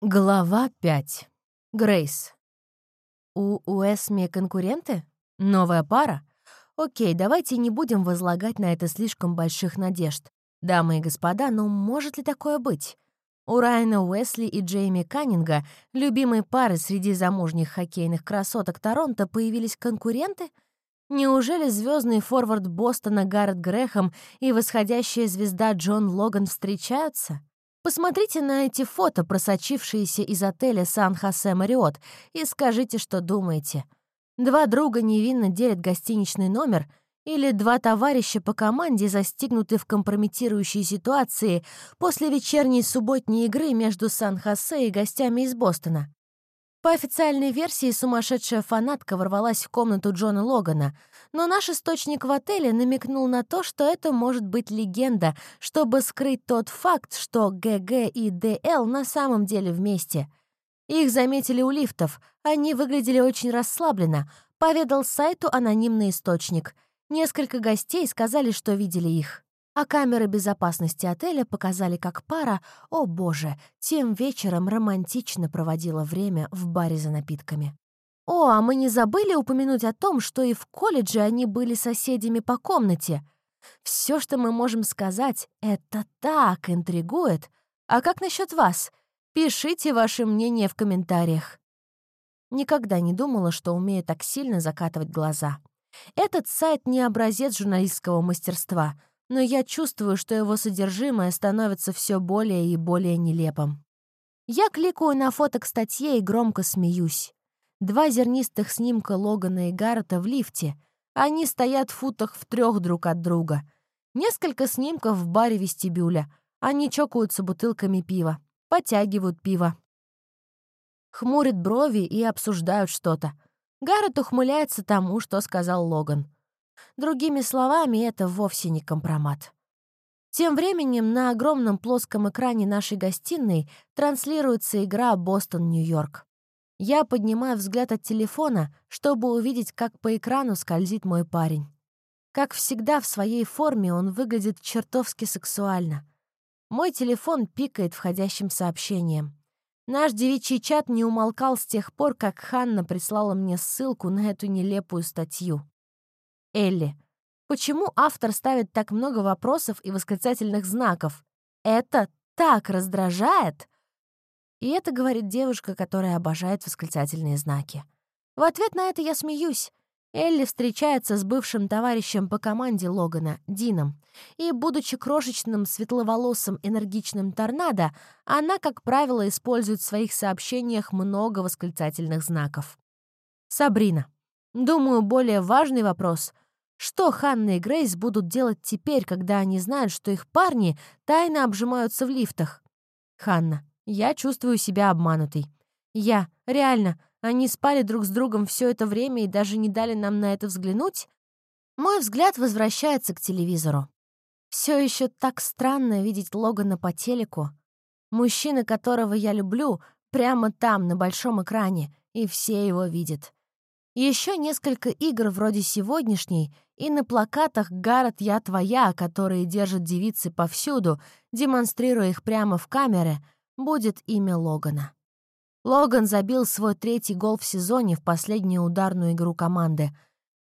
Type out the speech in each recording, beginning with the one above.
Глава 5. Грейс. У Уэсми конкуренты? Новая пара? Окей, давайте не будем возлагать на это слишком больших надежд. Дамы и господа, но может ли такое быть? У Райана Уэсли и Джейми Каннинга, любимой пары среди замужних хоккейных красоток Торонто, появились конкуренты? Неужели звездный форвард Бостона Гаррет Грэхэм и восходящая звезда Джон Логан встречаются? Посмотрите на эти фото, просочившиеся из отеля Сан-Хосе Мариот, и скажите, что думаете. Два друга невинно делят гостиничный номер или два товарища по команде застигнуты в компрометирующей ситуации после вечерней субботней игры между Сан-Хосе и гостями из Бостона. По официальной версии, сумасшедшая фанатка ворвалась в комнату Джона Логана, но наш источник в отеле намекнул на то, что это может быть легенда, чтобы скрыть тот факт, что ГГ и ДЛ на самом деле вместе. Их заметили у лифтов, они выглядели очень расслабленно, поведал сайту анонимный источник. Несколько гостей сказали, что видели их а камеры безопасности отеля показали, как пара, о боже, тем вечером романтично проводила время в баре за напитками. О, а мы не забыли упомянуть о том, что и в колледже они были соседями по комнате. Все, что мы можем сказать, это так интригует. А как насчет вас? Пишите ваше мнение в комментариях. Никогда не думала, что умею так сильно закатывать глаза. Этот сайт не образец журналистского мастерства — но я чувствую, что его содержимое становится все более и более нелепым. Я кликаю на фото к статье и громко смеюсь. Два зернистых снимка Логана и Гаррета в лифте. Они стоят в футах в трех друг от друга. Несколько снимков в баре вестибюля. Они чокаются бутылками пива, потягивают пиво. Хмурят брови и обсуждают что-то. Гаррет ухмыляется тому, что сказал Логан. Другими словами, это вовсе не компромат. Тем временем на огромном плоском экране нашей гостиной транслируется игра «Бостон-Нью-Йорк». Я поднимаю взгляд от телефона, чтобы увидеть, как по экрану скользит мой парень. Как всегда, в своей форме он выглядит чертовски сексуально. Мой телефон пикает входящим сообщением. Наш девичий чат не умолкал с тех пор, как Ханна прислала мне ссылку на эту нелепую статью. Элли. Почему автор ставит так много вопросов и восклицательных знаков? Это так раздражает! И это говорит девушка, которая обожает восклицательные знаки. В ответ на это я смеюсь. Элли встречается с бывшим товарищем по команде Логана, Дином. И, будучи крошечным, светловолосым, энергичным торнадо, она, как правило, использует в своих сообщениях много восклицательных знаков. Сабрина. Думаю, более важный вопрос — что Ханна и Грейс будут делать теперь, когда они знают, что их парни тайно обжимаются в лифтах? Ханна. Я чувствую себя обманутой. Я. Реально. Они спали друг с другом все это время и даже не дали нам на это взглянуть? Мой взгляд возвращается к телевизору. Все еще так странно видеть Логана по телеку. Мужчина, которого я люблю, прямо там, на большом экране, и все его видят. Еще несколько игр вроде сегодняшней, и на плакатах «Гаррет, я твоя», которые держат девицы повсюду, демонстрируя их прямо в камеры, будет имя Логана. Логан забил свой третий гол в сезоне в последнюю ударную игру команды.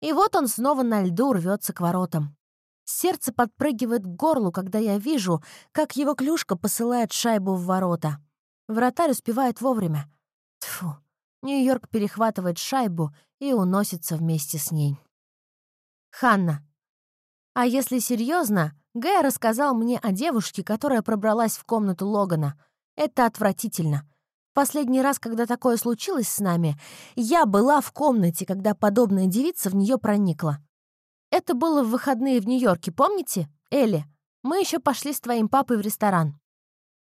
И вот он снова на льду рвется к воротам. Сердце подпрыгивает к горлу, когда я вижу, как его клюшка посылает шайбу в ворота. Вратарь успевает вовремя. Тфу. Нью-Йорк перехватывает шайбу и уносится вместе с ней. Ханна. А если серьезно, Гэй рассказал мне о девушке, которая пробралась в комнату Логана. Это отвратительно. Последний раз, когда такое случилось с нами, я была в комнате, когда подобная девица в нее проникла. Это было в выходные в Нью-Йорке, помните? Элли, мы еще пошли с твоим папой в ресторан.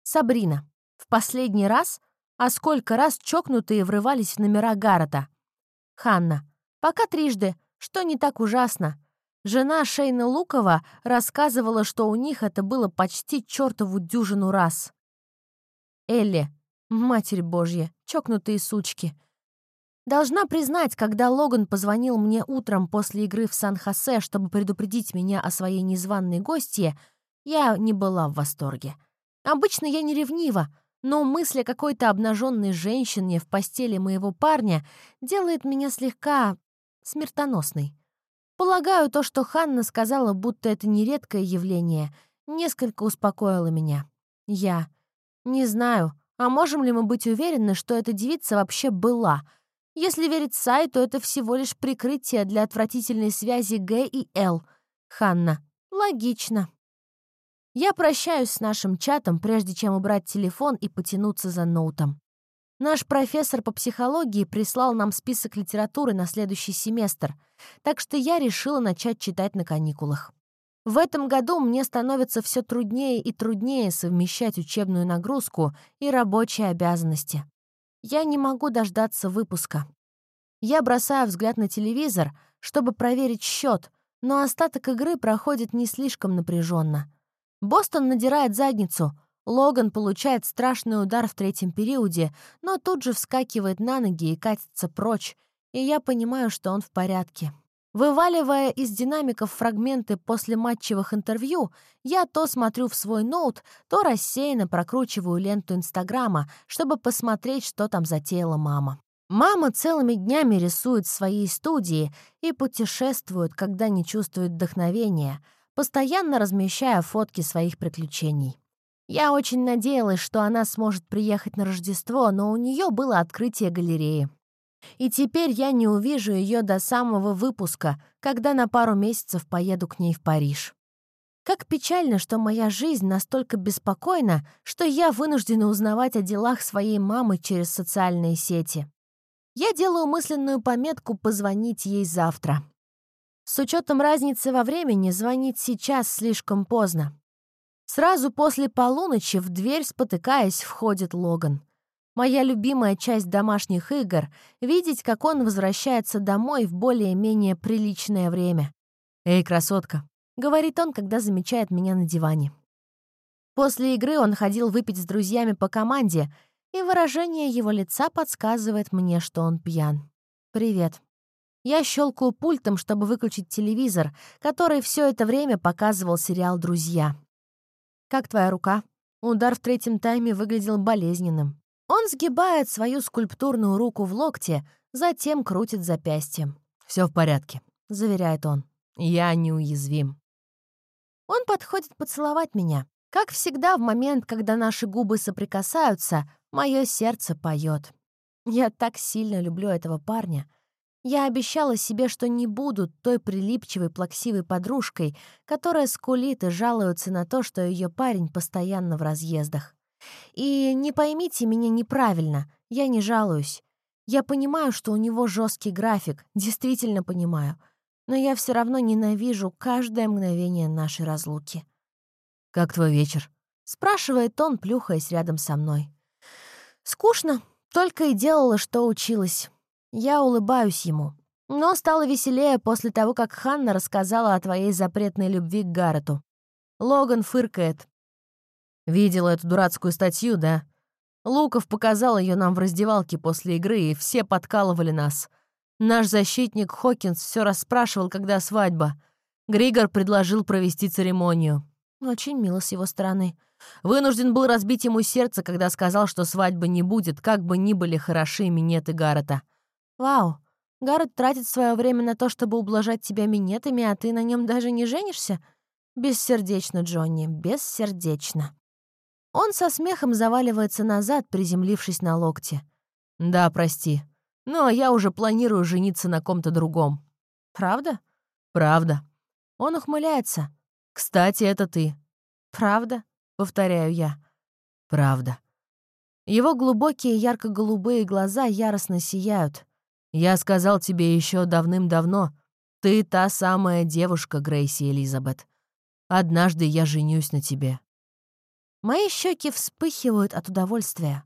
Сабрина. В последний раз? А сколько раз чокнутые врывались в номера Гаррета? Ханна. Пока трижды, что не так ужасно. Жена Шейна Лукова рассказывала, что у них это было почти чертову дюжину раз. Элли. Матерь Божья, чокнутые сучки. Должна признать, когда Логан позвонил мне утром после игры в Сан-Хосе, чтобы предупредить меня о своей незваной гостье, я не была в восторге. Обычно я не ревнива, но мысль о какой-то обнаженной женщине в постели моего парня делает меня слегка смертоносной. Полагаю, то, что Ханна сказала, будто это нередкое явление, несколько успокоило меня. Я не знаю, а можем ли мы быть уверены, что эта девица вообще была? Если верить сайту, это всего лишь прикрытие для отвратительной связи Г и Л. Ханна. Логично. Я прощаюсь с нашим чатом, прежде чем убрать телефон и потянуться за ноутом. Наш профессор по психологии прислал нам список литературы на следующий семестр, так что я решила начать читать на каникулах. В этом году мне становится все труднее и труднее совмещать учебную нагрузку и рабочие обязанности. Я не могу дождаться выпуска. Я бросаю взгляд на телевизор, чтобы проверить счет, но остаток игры проходит не слишком напряженно. Бостон надирает задницу, Логан получает страшный удар в третьем периоде, но тут же вскакивает на ноги и катится прочь, и я понимаю, что он в порядке. Вываливая из динамиков фрагменты после матчевых интервью, я то смотрю в свой ноут, то рассеянно прокручиваю ленту Инстаграма, чтобы посмотреть, что там затеяла мама. Мама целыми днями рисует в своей студии и путешествует, когда не чувствует вдохновения, постоянно размещая фотки своих приключений. Я очень надеялась, что она сможет приехать на Рождество, но у нее было открытие галереи. И теперь я не увижу ее до самого выпуска, когда на пару месяцев поеду к ней в Париж. Как печально, что моя жизнь настолько беспокойна, что я вынуждена узнавать о делах своей мамы через социальные сети. Я делаю мысленную пометку позвонить ей завтра. С учетом разницы во времени звонить сейчас слишком поздно. Сразу после полуночи в дверь, спотыкаясь, входит Логан. Моя любимая часть домашних игр — видеть, как он возвращается домой в более-менее приличное время. «Эй, красотка!» — говорит он, когда замечает меня на диване. После игры он ходил выпить с друзьями по команде, и выражение его лица подсказывает мне, что он пьян. «Привет». Я щелкаю пультом, чтобы выключить телевизор, который все это время показывал сериал «Друзья». «Как твоя рука?» Удар в третьем тайме выглядел болезненным. Он сгибает свою скульптурную руку в локте, затем крутит запястьем. Все в порядке», — заверяет он. «Я неуязвим». Он подходит поцеловать меня. Как всегда, в момент, когда наши губы соприкасаются, мое сердце поет. Я так сильно люблю этого парня. Я обещала себе, что не буду той прилипчивой, плаксивой подружкой, которая скулит и жалуется на то, что ее парень постоянно в разъездах. И не поймите меня неправильно, я не жалуюсь. Я понимаю, что у него жесткий график, действительно понимаю. Но я все равно ненавижу каждое мгновение нашей разлуки. «Как твой вечер?» — спрашивает он, плюхаясь рядом со мной. «Скучно, только и делала, что училась. Я улыбаюсь ему. Но стало веселее после того, как Ханна рассказала о твоей запретной любви к Гаррету. Логан фыркает. Видела эту дурацкую статью, да? Луков показал ее нам в раздевалке после игры, и все подкалывали нас. Наш защитник Хокинс все расспрашивал, когда свадьба. Григор предложил провести церемонию. Очень мило с его стороны. Вынужден был разбить ему сердце, когда сказал, что свадьбы не будет, как бы ни были хороши минеты Гаррета. Вау, Гаррет тратит свое время на то, чтобы ублажать тебя минетами, а ты на нем даже не женишься? Бессердечно, Джонни, бессердечно. Он со смехом заваливается назад, приземлившись на локте. «Да, прости. Но я уже планирую жениться на ком-то другом». «Правда?» «Правда». Он ухмыляется. «Кстати, это ты». «Правда?» — повторяю я. «Правда». Его глубокие ярко-голубые глаза яростно сияют. «Я сказал тебе еще давным-давно, ты та самая девушка, Грейси Элизабет. Однажды я женюсь на тебе». Мои щеки вспыхивают от удовольствия.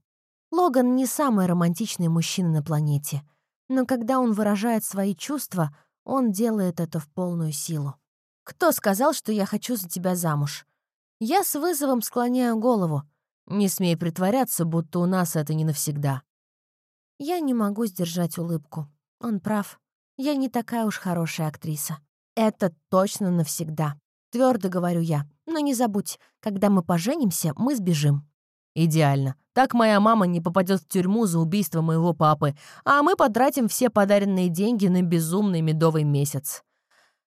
Логан не самый романтичный мужчина на планете, но когда он выражает свои чувства, он делает это в полную силу. «Кто сказал, что я хочу за тебя замуж?» Я с вызовом склоняю голову. Не смей притворяться, будто у нас это не навсегда. Я не могу сдержать улыбку. Он прав. Я не такая уж хорошая актриса. Это точно навсегда. Твердо говорю я. Но не забудь, когда мы поженимся, мы сбежим. Идеально. Так моя мама не попадет в тюрьму за убийство моего папы, а мы потратим все подаренные деньги на безумный медовый месяц.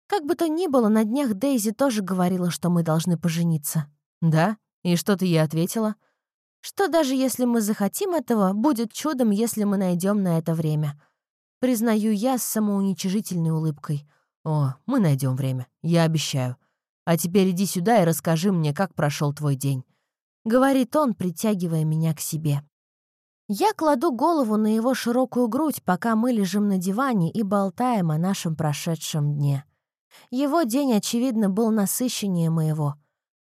Как бы то ни было, на днях Дейзи тоже говорила, что мы должны пожениться. Да? И что ты ей ответила? Что даже если мы захотим этого, будет чудом, если мы найдем на это время. Признаю я с самоуничижительной улыбкой. О, мы найдем время, я обещаю. А теперь иди сюда и расскажи мне, как прошел твой день. — говорит он, притягивая меня к себе. Я кладу голову на его широкую грудь, пока мы лежим на диване и болтаем о нашем прошедшем дне. Его день, очевидно, был насыщеннее моего.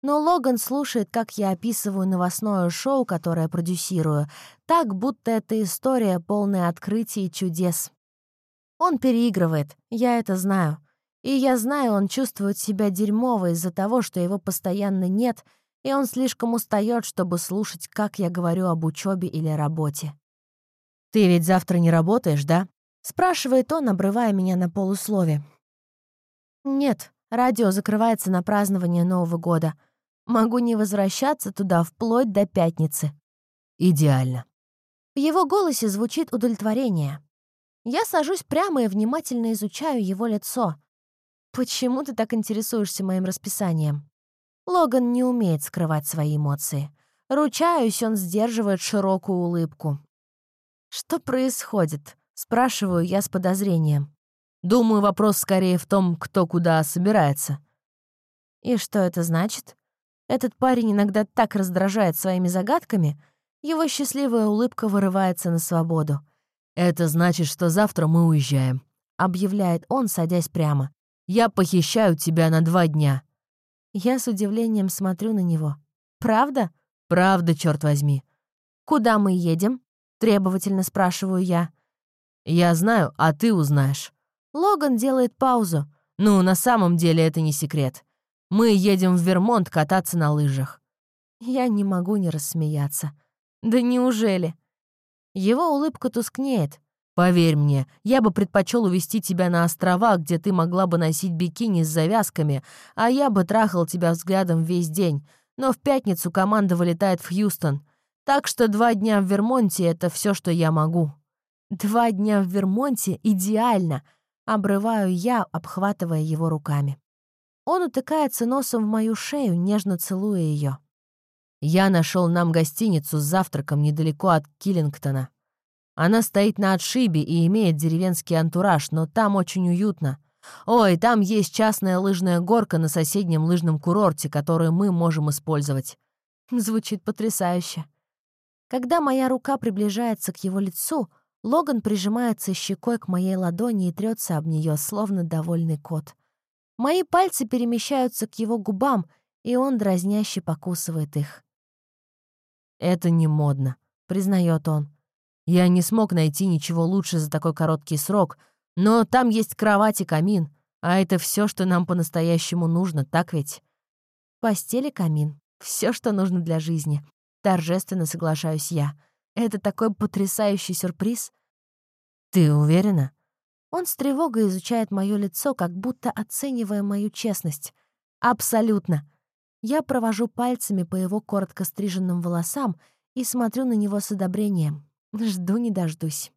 Но Логан слушает, как я описываю новостное шоу, которое продюсирую, так, будто это история, полная открытий и чудес. Он переигрывает, я это знаю. И я знаю, он чувствует себя дерьмово из-за того, что его постоянно нет — и он слишком устает, чтобы слушать, как я говорю об учебе или работе. «Ты ведь завтра не работаешь, да?» — спрашивает он, обрывая меня на полуслове. «Нет, радио закрывается на празднование Нового года. Могу не возвращаться туда вплоть до пятницы». «Идеально». В его голосе звучит удовлетворение. Я сажусь прямо и внимательно изучаю его лицо. «Почему ты так интересуешься моим расписанием?» Логан не умеет скрывать свои эмоции. Ручаюсь, он сдерживает широкую улыбку. «Что происходит?» — спрашиваю я с подозрением. Думаю, вопрос скорее в том, кто куда собирается. И что это значит? Этот парень иногда так раздражает своими загадками, его счастливая улыбка вырывается на свободу. «Это значит, что завтра мы уезжаем», — объявляет он, садясь прямо. «Я похищаю тебя на два дня. Я с удивлением смотрю на него. «Правда?» «Правда, черт возьми». «Куда мы едем?» — требовательно спрашиваю я. «Я знаю, а ты узнаешь». Логан делает паузу. «Ну, на самом деле это не секрет. Мы едем в Вермонт кататься на лыжах». Я не могу не рассмеяться. «Да неужели?» Его улыбка тускнеет. Поверь мне, я бы предпочел увезти тебя на острова, где ты могла бы носить бикини с завязками, а я бы трахал тебя взглядом весь день. Но в пятницу команда вылетает в Хьюстон. Так что два дня в Вермонте — это все, что я могу». «Два дня в Вермонте идеально!» — обрываю я, обхватывая его руками. Он утыкается носом в мою шею, нежно целуя ее. «Я нашел нам гостиницу с завтраком недалеко от Киллингтона», она стоит на отшибе и имеет деревенский антураж, но там очень уютно. Ой, там есть частная лыжная горка на соседнем лыжном курорте, которую мы можем использовать. Звучит потрясающе. Когда моя рука приближается к его лицу, Логан прижимается щекой к моей ладони и трется об нее, словно довольный кот. Мои пальцы перемещаются к его губам, и он дразняще покусывает их. «Это не модно», — признает он. Я не смог найти ничего лучше за такой короткий срок, но там есть кровать и камин, а это все, что нам по-настоящему нужно, так ведь? Постель и камин. Все, что нужно для жизни. Торжественно соглашаюсь я. Это такой потрясающий сюрприз. Ты уверена? Он с тревогой изучает мое лицо, как будто оценивая мою честность. Абсолютно. Я провожу пальцами по его коротко стриженным волосам и смотрю на него с одобрением. Жду не дождусь.